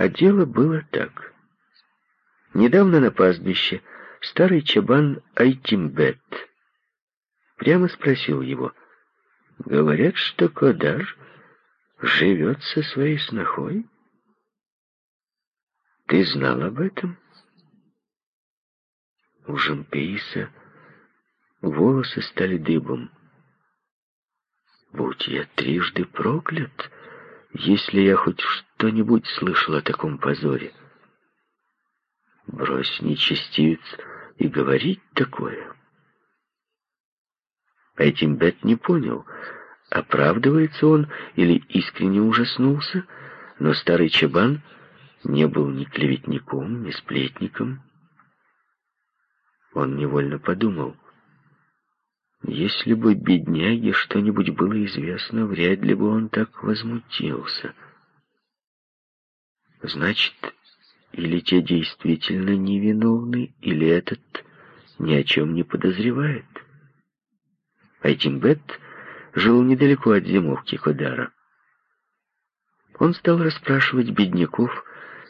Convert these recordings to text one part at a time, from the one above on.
А дело было так. Недавно на пастбище старый чабан Айтимбет прямо спросил его, «Говорят, что Кодар живет со своей снохой?» «Ты знал об этом?» У Жампеиса волосы стали дыбом. «Будь я трижды проклят!» Если я хоть что-нибудь слышал о таком позоре. Брось, нечестивец, и говорить такое. Этим Бет не понял, оправдывается он или искренне ужаснулся, но старый чабан не был ни клеветником, ни сплетником. Он невольно подумал — если бы бедняге что-нибудь было известно, вряд ли бы он так возмутился. Значит, или те действительно невиновны, или этот ни о чем не подозревает. Айтимбет жил недалеко от зимовки Кодара. Он стал расспрашивать бедняков,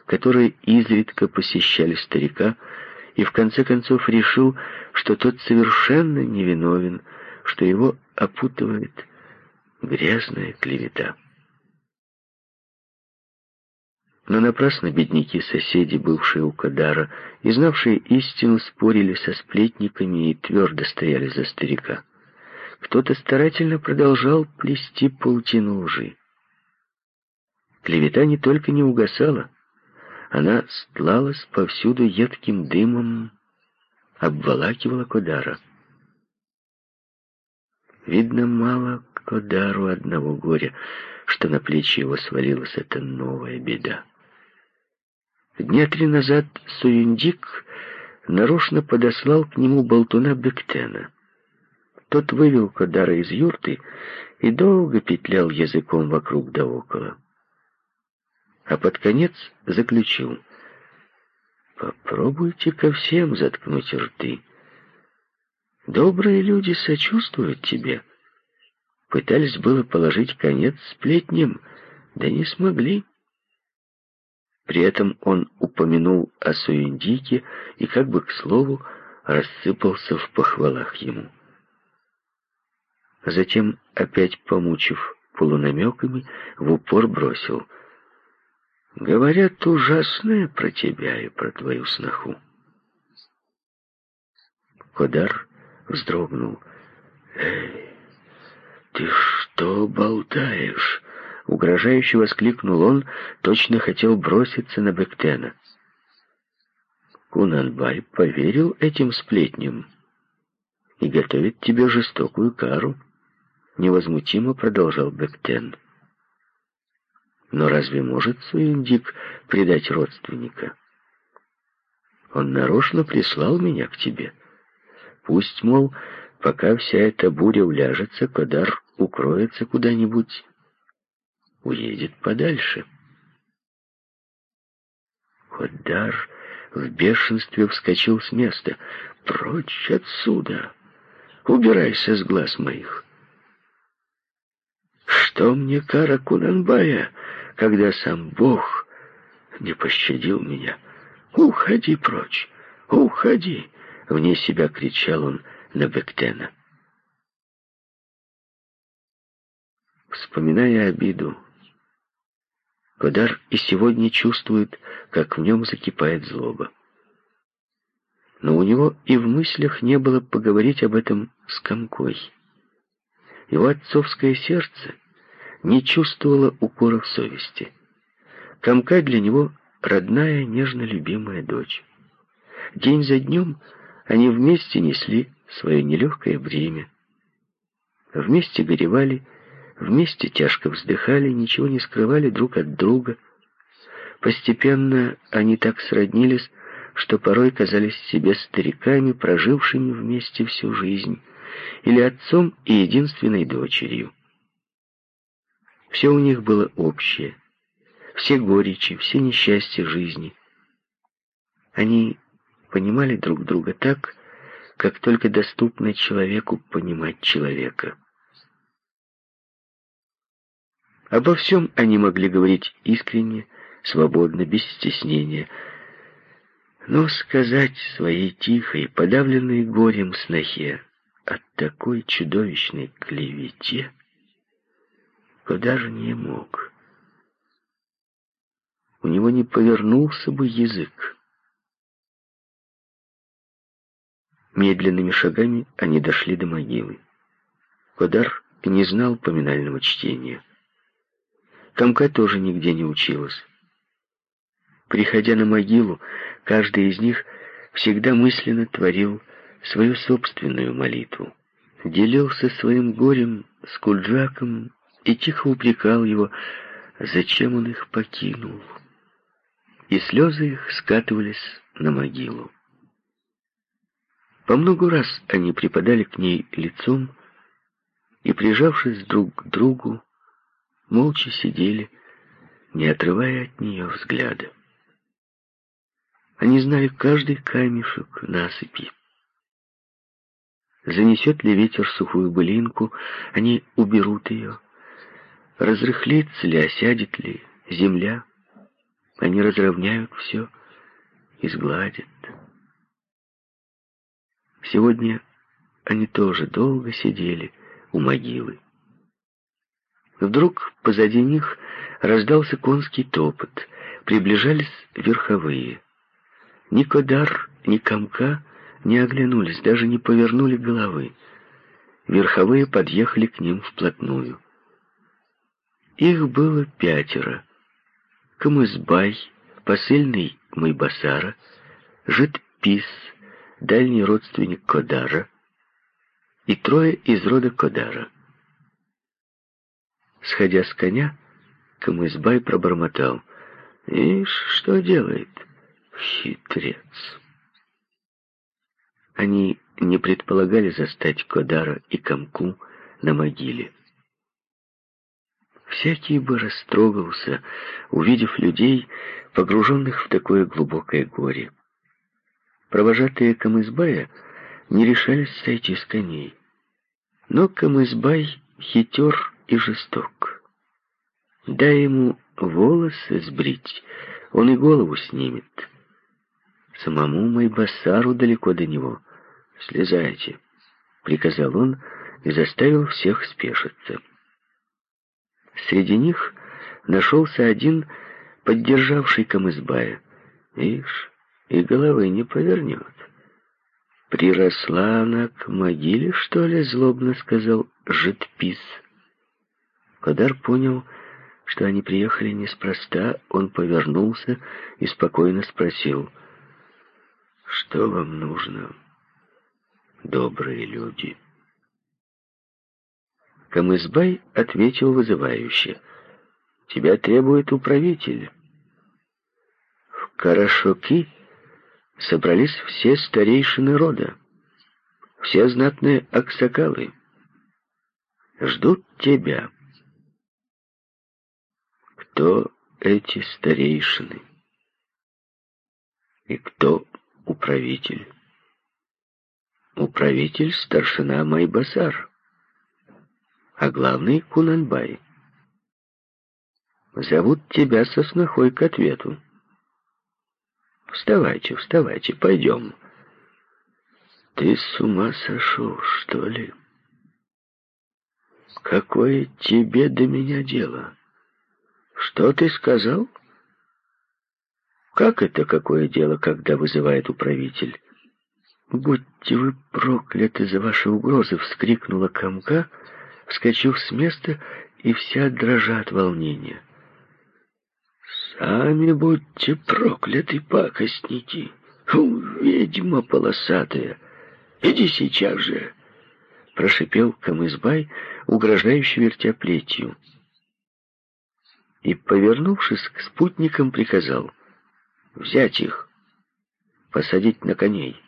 которые изредка посещали старика, и в конце концов решил, что тот совершенно невиновен, что его опутывает грязная клевета. Но напрасно бедняки-соседи, бывшие у Кадара, и знавшие истину, спорили со сплетниками и твердо стояли за старика. Кто-то старательно продолжал плести паутину лжи. Клевета не только не угасала, она стлалась повсюду едким дымом, обволакивала Кодара. Видно, мало Кодару одного горя, что на плечи его свалилась эта новая беда. Дня три назад Суюндик нарочно подослал к нему болтуна Бектена. Тот вывел Кодара из юрты и долго петлял языком вокруг да около а под конец заключил. Попробуйте ко всем заткнуть рты. Добрые люди сочувствуют тебе. Пытались было положить конец сплетням, да не смогли. При этом он упомянул о Суиндике и, как бы к слову, рассыпался в похвалах ему. Затем, опять помучив полунамеками, в упор бросил — Говорят ужасное про тебя и про твою сноху. Кодар вздрогнул. «Эй, ты что болтаешь?» Угрожающе воскликнул он, точно хотел броситься на Бектена. Кунанбай поверил этим сплетням и готовит тебе жестокую кару, невозмутимо продолжал Бектен. Но разве может Суиндик предать родственника? Он нарочно прислал меня к тебе. Пусть, мол, пока вся эта буря уляжется, Кадар укроется куда-нибудь, уедет подальше. Кадар в бешенстве вскочил с места. «Прочь отсюда! Убирайся с глаз моих!» «Что мне кара Кунанбая?» когда сам Бог не пощадил меня. «Уходи прочь! Уходи!» — вне себя кричал он на Бектена. Вспоминая обиду, Кодар и сегодня чувствует, как в нем закипает злоба. Но у него и в мыслях не было поговорить об этом с Комкой. Его отцовское сердце не чувствовала укора в совести. Камка для него родная, нежно любимая дочь. День за днем они вместе несли свое нелегкое бремя. Вместе горевали, вместе тяжко вздыхали, ничего не скрывали друг от друга. Постепенно они так сроднились, что порой казались себе стариками, прожившими вместе всю жизнь, или отцом и единственной дочерью. Все у них было общее. Все горечи, все несчастья жизни. Они понимали друг друга так, как только доступно человеку понимать человека. Обо всем они могли говорить искренне, свободно, без стеснения. Но сказать своей тихой, подавленной горем снохе от такой чудовищной клевете даже не мог. У него не повернулся бы язык. Медленными шагами они дошли до могилы. Кодар не знал поминального чтения. Камка тоже нигде не училась. Приходя на могилу, каждый из них всегда мысленно творил свою собственную молитву. Делился своим горем с Куджаком и тихо упрекал его, зачем он их покинул. И слезы их скатывались на могилу. По много раз они припадали к ней лицом и, прижавшись друг к другу, молча сидели, не отрывая от нее взгляда. Они знали каждый камешек насыпи. Занесет ли ветер сухую былинку, они уберут ее. Разрыхлится ли, осядет ли земля, они разровняют все и сгладят. Сегодня они тоже долго сидели у могилы. Вдруг позади них раздался конский топот, приближались верховые. Ни Кодар, ни Камка не оглянулись, даже не повернули головы. Верховые подъехали к ним вплотную. Их было пятеро. Камызбай, посыльный Майбасара, Житпис, дальний родственник Кодара и трое из рода Кодара. Сходя с коня, Камызбай пробормотал. «Ишь, что делает? Хитрец!» Они не предполагали застать Кодара и Камку на могиле. Всякий бы растрогался, увидев людей, погруженных в такое глубокое горе. Провожатые Камызбая не решались сойти с коней. Но Камызбай хитер и жесток. Дай ему волосы сбрить, он и голову снимет. Самому Майбасару далеко до него. «Слезайте», — приказал он и заставил всех спешиться. Среди них нашелся один, поддержавший Камызбая. Ишь, и головы не повернет. «Приросла она к могиле, что ли?» — злобно сказал Житпис. Кадар понял, что они приехали неспроста, он повернулся и спокойно спросил, «Что вам нужно, добрые люди?» Камызбай ответил вызывающе, «Тебя требует управитель». В Карашоки собрались все старейшины рода, все знатные аксакалы. Ждут тебя. Кто эти старейшины? И кто управитель? Управитель старшина Майбасар, а главный Кунанбай. Зовут тебя со снохой к ответу. Вставайте, вставайте, пойдем. Ты с ума сошел, что ли? Какое тебе до меня дело? Что ты сказал? Как это какое дело, когда вызывает управитель? Будьте вы прокляты за ваши угрозы, вскрикнула комка, вскочив с места и вся дрожа от волнения. Сами будьте прокляты, пакостники! У, ведьма полосатая! Иди сейчас же!» Прошипел Камызбай, угрожающе вертя плетью. И, повернувшись к спутникам, приказал «Взять их, посадить на коней».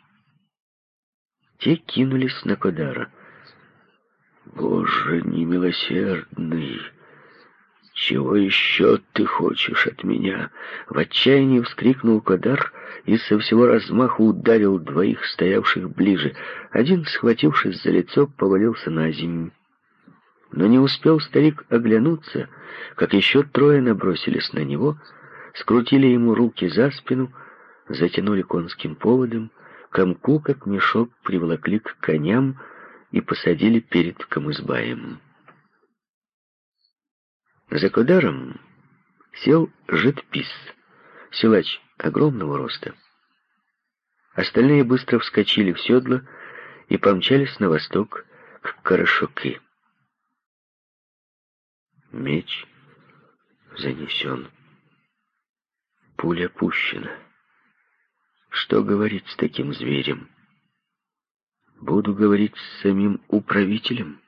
Те кинулись на Кодара. «Боже немилосердный!» «Чего еще ты хочешь от меня?» В отчаянии вскрикнул Кадар и со всего размаху ударил двоих стоявших ближе. Один, схватившись за лицо, повалился на землю. Но не успел старик оглянуться, как еще трое набросились на него, скрутили ему руки за спину, затянули конским поводом, комку, как мешок, приволокли к коням и посадили перед Камызбаем. За Кодаром сел Житпис, силач огромного роста. Остальные быстро вскочили в седло и помчались на восток к Карашуки. Меч занесен. Пуля пущена. Что говорить с таким зверем? Буду говорить с самим управителем,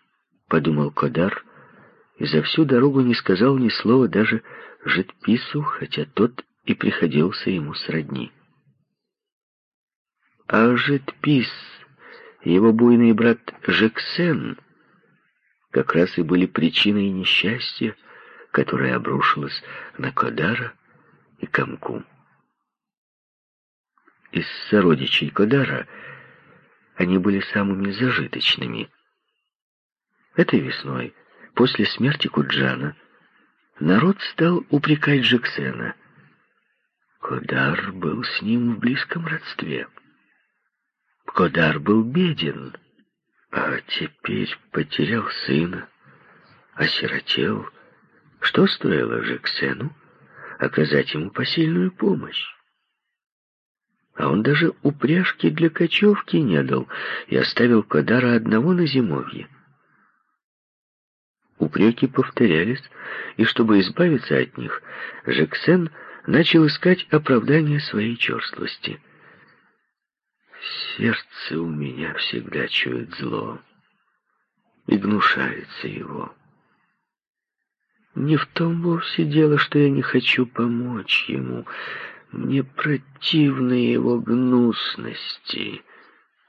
подумал Кодар, и за всю дорогу не сказал ни слова даже Житпису, хотя тот и приходился ему сродни. А Житпис, его буйный брат Жексен, как раз и были причиной несчастья, которое обрушилось на Кодара и Камку. Из сородичей Кодара они были самыми зажиточными. Этой весной, после смерти Куджана, народ стал упрекать Джексена. Кодар был с ним в близком родстве. Кодар был беден, а теперь потерял сына, осиротел. Что стоило Джексену оказать ему посильную помощь? А он даже упряжки для кочевки не дал и оставил Кадара одного на зимовье. Упреки повторялись, и чтобы избавиться от них, Жексен начал искать оправдание своей черствости. «Сердце у меня всегда чует зло и гнушается его. Не в том вовсе дело, что я не хочу помочь ему, мне противны его гнусности».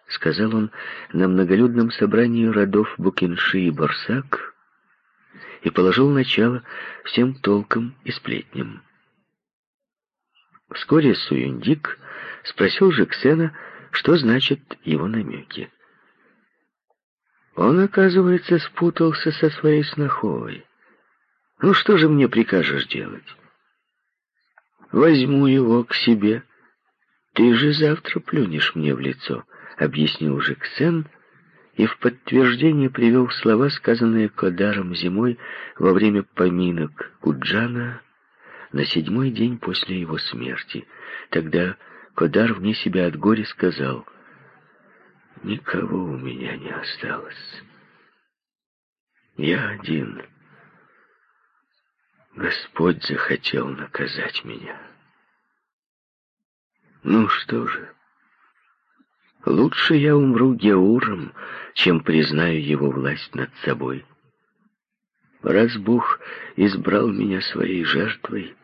— сказал он на многолюдном собрании родов Букинши и Барсак, и положил начало всем толкам и сплетням. Вскоре Суюндик спросил Жексена, что значит его намеки. Он, оказывается, спутался со своей сноховой. Ну что же мне прикажешь делать? Возьму его к себе. Ты же завтра плюнешь мне в лицо, объяснил Жексен, и в подтверждение привел слова, сказанные Кодаром зимой во время поминок Куджана на седьмой день после его смерти. Тогда Кодар вне себя от горя сказал, «Никого у меня не осталось. Я один. Господь захотел наказать меня. Ну что же, лучше я умру Геуром, чем признаю его власть над собой. Раз Бог избрал меня своей жертвой,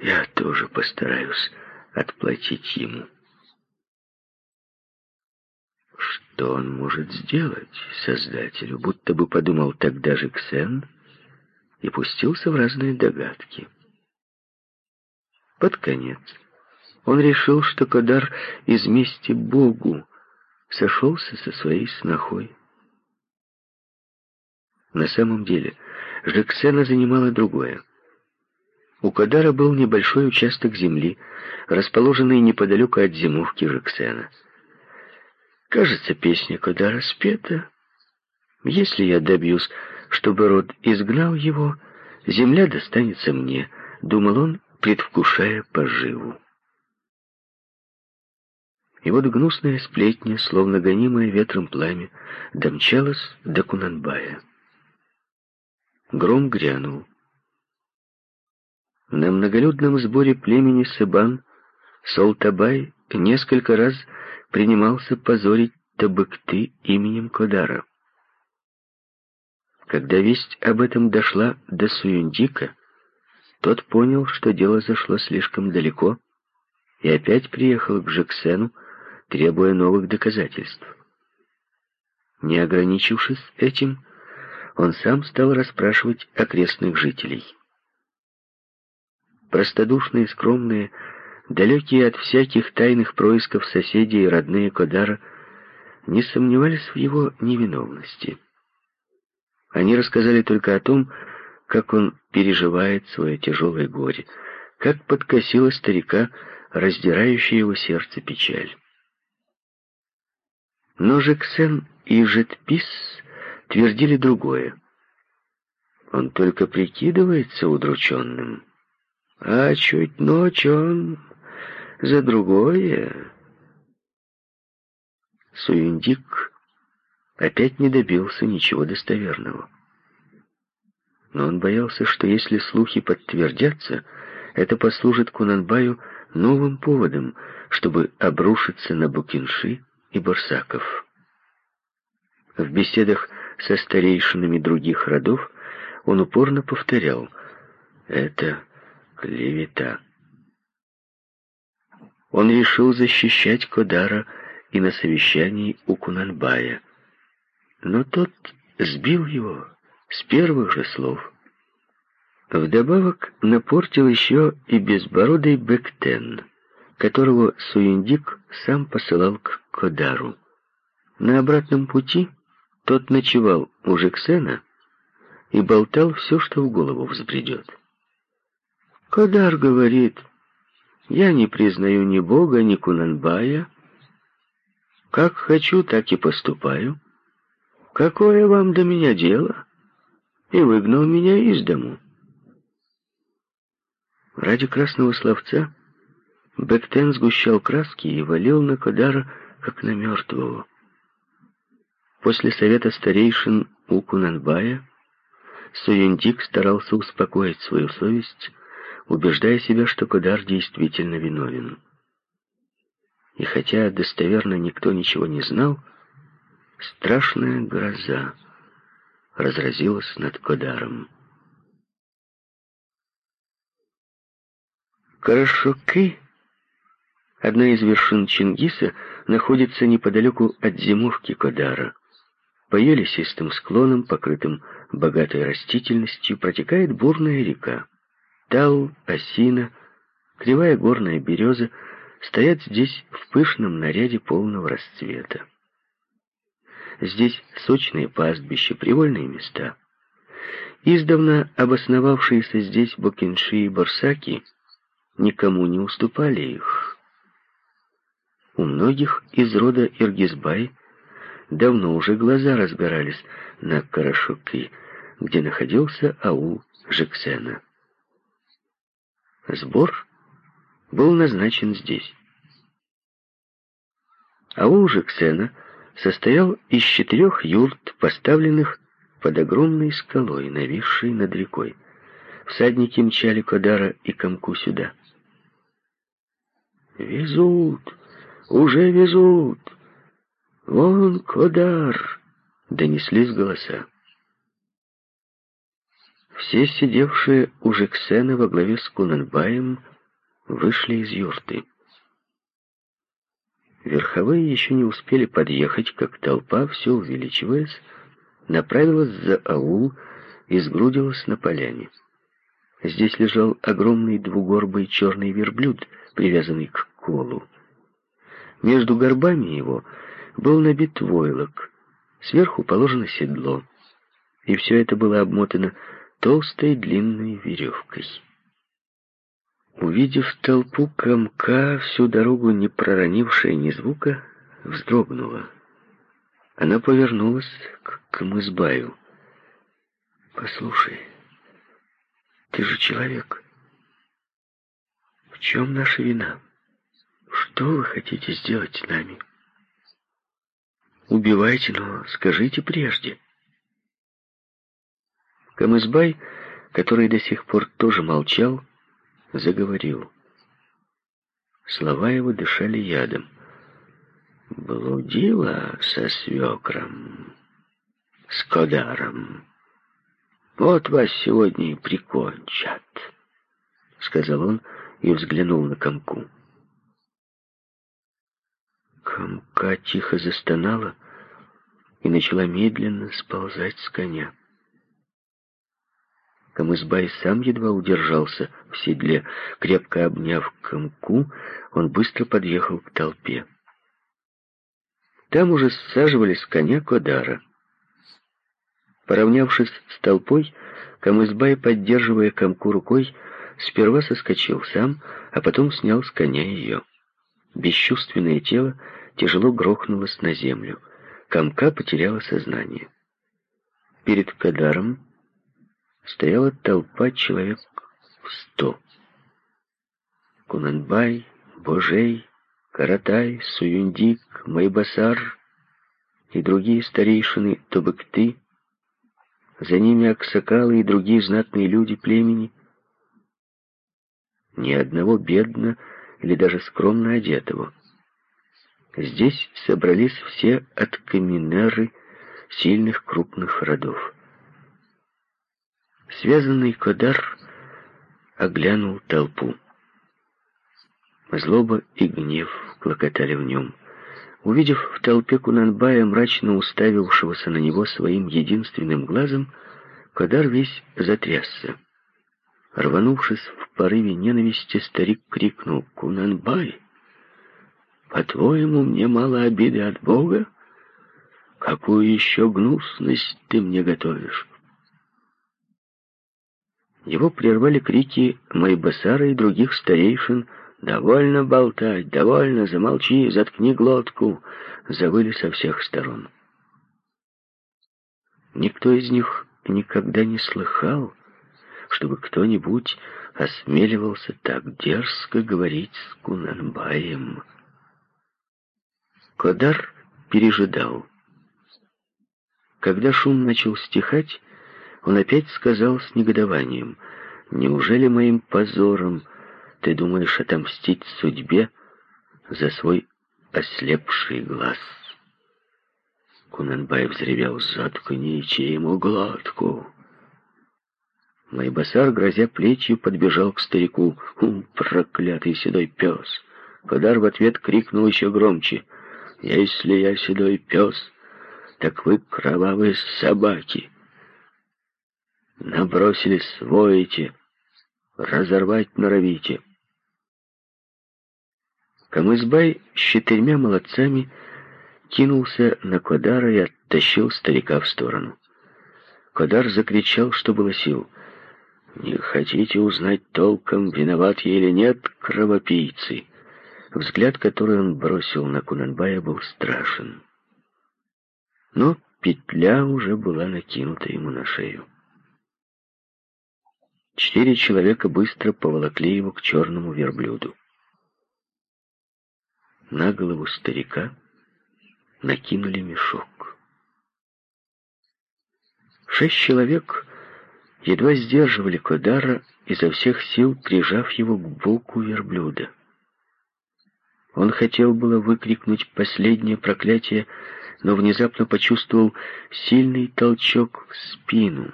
я тоже постараюсь отплатить ему. Что он может сделать Создателю? Будто бы подумал тогда же Ксен и пустился в разные догадки. Под конец он решил, что Кадар из мести Богу сошелся со своей снохой. На самом деле, Жексена занимала другое. У Кадара был небольшой участок земли, расположенный неподалеку от зимовки Жексена. Кажется, песня Кадара спета. Если я добьюсь, чтобы род изгнал его, земля достанется мне, думал он, предвкушая поживу. И вот гнусная сплетня, словно гонимая ветром пламя, домчалась до Кунанбая. Гром грянул. На многолюдном сборе племени Сыбан Солтабай несколько раз принимался позорить Табыкты именем Кодара. Когда весть об этом дошла до Суюндика, тот понял, что дело зашло слишком далеко, и опять приехал к Жексену, требуя новых доказательств. Не ограничившись этим, он сам стал расспрашивать окрестных жителей. Простодушные, скромные, далекие от всяких тайных происков соседи и родные Кодара не сомневались в его невиновности. Они рассказали только о том, как он переживает свое тяжелое горе, как подкосила старика, раздирающая его сердце печаль. Но Жексен и Жетпис твердили другое. Он только прикидывается удрученным, а чуть ночь он за другое. Суюндик опять не добился ничего достоверного. Но он боялся, что если слухи подтвердятся, это послужит Кунанбаю новым поводом, чтобы обрушиться на Букинши и Барсаков. В беседах со старейшинами других родов он упорно повторял «это клевета». Он решил защищать Кодара и на совещании у Кунанбая, но тот сбил его с первых же слов. Вдобавок напортил еще и безбородый Бектен, которого Суиндик сам посылал к Кодару. На обратном пути тот ночевал у Жексена и болтал все, что в голову взбредет. Кодар говорит, я не признаю ни Бога, ни Кунанбая. Как хочу, так и поступаю. Какое вам до меня дело? И выгнал меня из дому. Ради красного словца Бектен сгущал краски и валил на Кодара, как на мертвого. После совета старейшин у Кунанбая Суюндик старался успокоить свою совесть, убеждая себя, что Кодар действительно виновен. И хотя достоверно никто ничего не знал, страшная гроза разразилась над Кодаром. Карашоки, одна из вершин Чингиса, находится неподалеку от зимовки Кодара. По ее лесистым склонам, покрытым богатой растительностью, протекает бурная река. Тал, осина, кривая горная береза стоят здесь в пышном наряде полного расцвета. Здесь сочные пастбища, привольные места. Издавна обосновавшиеся здесь бокинши и барсаки — никому не уступали их. У многих из рода Иргизбай давно уже глаза разбирались на Карашуки, где находился аул Жексена. Сбор был назначен здесь. Аул Жексена состоял из четырех юрт, поставленных под огромной скалой, нависшей над рекой. Всадники мчали Кодара и Камку сюда. «Везут! Уже везут! Вон Кодар!» — донеслись голоса. Все сидевшие у Жексена во главе с Кунанбаем вышли из юрты. Верховые еще не успели подъехать, как толпа, все увеличиваясь, направилась за аул и сгрудилась на поляне. Здесь лежал огромный двугорбый черный верблюд, привязанный к колу. Между горбами его был набит войлок, сверху положено седло, и все это было обмотано толстой длинной веревкой. Увидев толпу комка, всю дорогу не проронившая ни звука, вздрогнула. Она повернулась к Камызбаю. «Послушай, ты же человек. В чем наша вина? Что вы хотите сделать с нами? Убивайте, но скажите прежде. Камызбай, который до сих пор тоже молчал, заговорил. Слова его дышали ядом. Блудила со свекром, с кодаром. «Вот вас сегодня и прикончат», — сказал он и взглянул на комку. Комка тихо застонала и начала медленно сползать с коня. Камызбай сам едва удержался в седле. Крепко обняв комку, он быстро подъехал к толпе. Там уже саживались с коня Кодара. Поравнявшись с толпой, Камызбай, поддерживая комку рукой, Сперва соскочил сам, а потом снял с коня ее. Бесчувственное тело тяжело грохнулось на землю. Камка потеряла сознание. Перед Кадаром стояла толпа человек в сто. Кунанбай, Божей, Каратай, Суюндик, Майбасар и другие старейшины Тобыкты, за ними Аксакалы и другие знатные люди племени — ни одного бедно или даже скромно одетого. Здесь собрались все откаминеры сильных крупных родов. Связанный Кодар оглянул толпу. Злоба и гнев клокотали в нем. Увидев в толпе Кунанбая, мрачно уставившегося на него своим единственным глазом, Кодар весь затрясся. Рванувшись в порыве ненависти, старик крикнул «Кунанбай! По-твоему, мне мало обиды от Бога? Какую еще гнусность ты мне готовишь?» Его прервали крики Майбасара и других старейшин «Довольно болтать, довольно, замолчи, заткни глотку!» завыли со всех сторон. Никто из них никогда не слыхал, чтобы кто-нибудь осмеливался так дерзко говорить с Кунанбаем. Кодар пережидал. Когда шум начал стихать, он опять сказал с негодованием, «Неужели моим позором ты думаешь отомстить судьбе за свой ослепший глаз?» Кунанбай взревел, «Заткните ему глотку!» Майбасар, грозя плетью, подбежал к старику. «Хм, «Проклятый седой пес!» Кодар в ответ крикнул еще громче. «Если я седой пес, так вы кровавые собаки!» Набросились, воете, разорвать норовите. Камызбай с четырьмя молодцами кинулся на Кодара и оттащил старика в сторону. Кодар закричал, что было сил — не хотите узнать толком, виноват я или нет, кровопийцы? Взгляд, который он бросил на Кунанбая, был страшен. Но петля уже была накинута ему на шею. Четыре человека быстро поволокли его к черному верблюду. На голову старика накинули мешок. Шесть человек едва сдерживали Кодара, изо всех сил прижав его к боку верблюда. Он хотел было выкрикнуть последнее проклятие, но внезапно почувствовал сильный толчок в спину.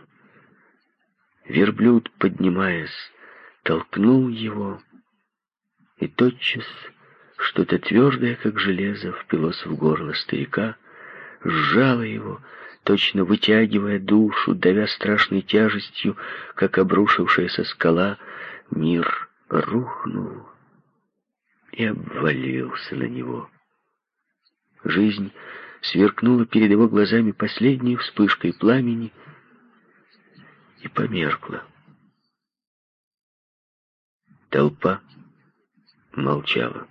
Верблюд, поднимаясь, толкнул его, и тотчас что-то твердое, как железо, впилось в горло старика, сжало его, точно вытягивая душу, давя страшной тяжестью, как обрушившаяся скала, мир рухнул и обвалился на него. Жизнь сверкнула перед его глазами последней вспышкой пламени и померкла. Толпа молчала.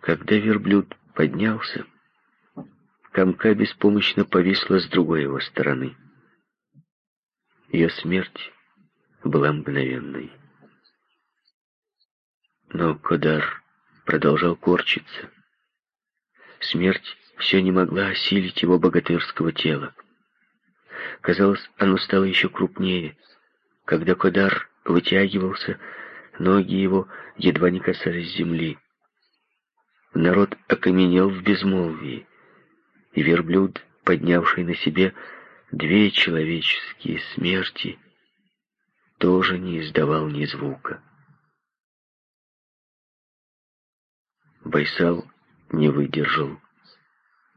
Когда верблюд поднялся, Камка беспомощно повисла с другой его стороны. Ее смерть была мгновенной. Но Кодар продолжал корчиться. Смерть все не могла осилить его богатырского тела. Казалось, оно стало еще крупнее. Когда Кодар вытягивался, ноги его едва не касались земли. Народ окаменел в безмолвии и верблюд, поднявший на себе две человеческие смерти, тоже не издавал ни звука. Байсал не выдержал.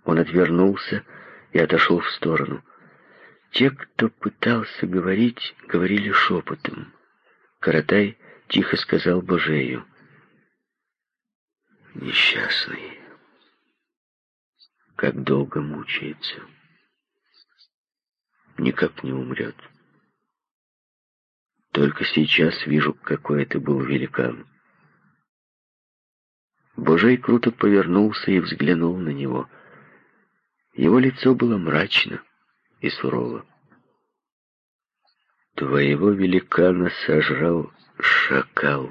Он отвернулся и отошел в сторону. Те, кто пытался говорить, говорили шепотом. Каратай тихо сказал Божею. «Несчастный» как долго мучается. Никак не умрет. Только сейчас вижу, какой это был великан. Божей круто повернулся и взглянул на него. Его лицо было мрачно и сурово. «Твоего великана сожрал шакал»,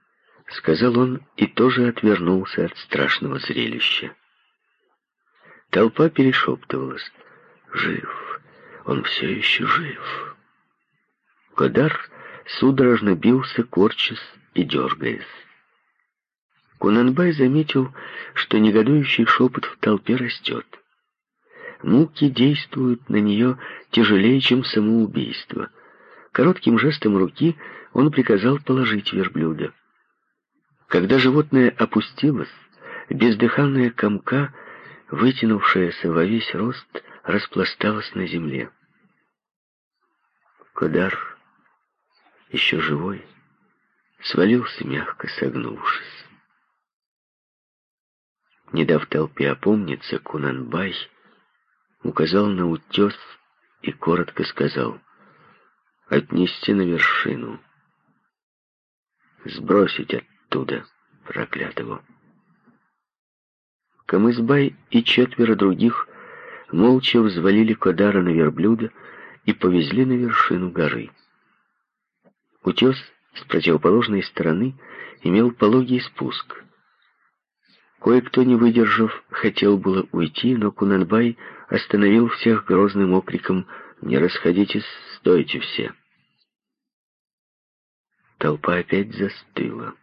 — сказал он и тоже отвернулся от страшного зрелища. Толпа перешептывалась. «Жив! Он все еще жив!» Кодар судорожно бился, корчась и дергаясь. Кунанбай заметил, что негодующий шепот в толпе растет. Муки действуют на нее тяжелее, чем самоубийство. Коротким жестом руки он приказал положить верблюда. Когда животное опустилось, бездыханная комка, вытянувшаяся во весь рост, распласталась на земле. Кодар, еще живой, свалился мягко, согнувшись. Не дав толпе опомниться, Кунанбай указал на утес и коротко сказал «Отнести на вершину, сбросить оттуда проклятого». Камызбай и четверо других молча взвалили Кодара на верблюда и повезли на вершину горы. Утес с противоположной стороны имел пологий спуск. Кое-кто, не выдержав, хотел было уйти, но Кунанбай остановил всех грозным окриком «Не расходитесь, стойте все!». Толпа опять застыла.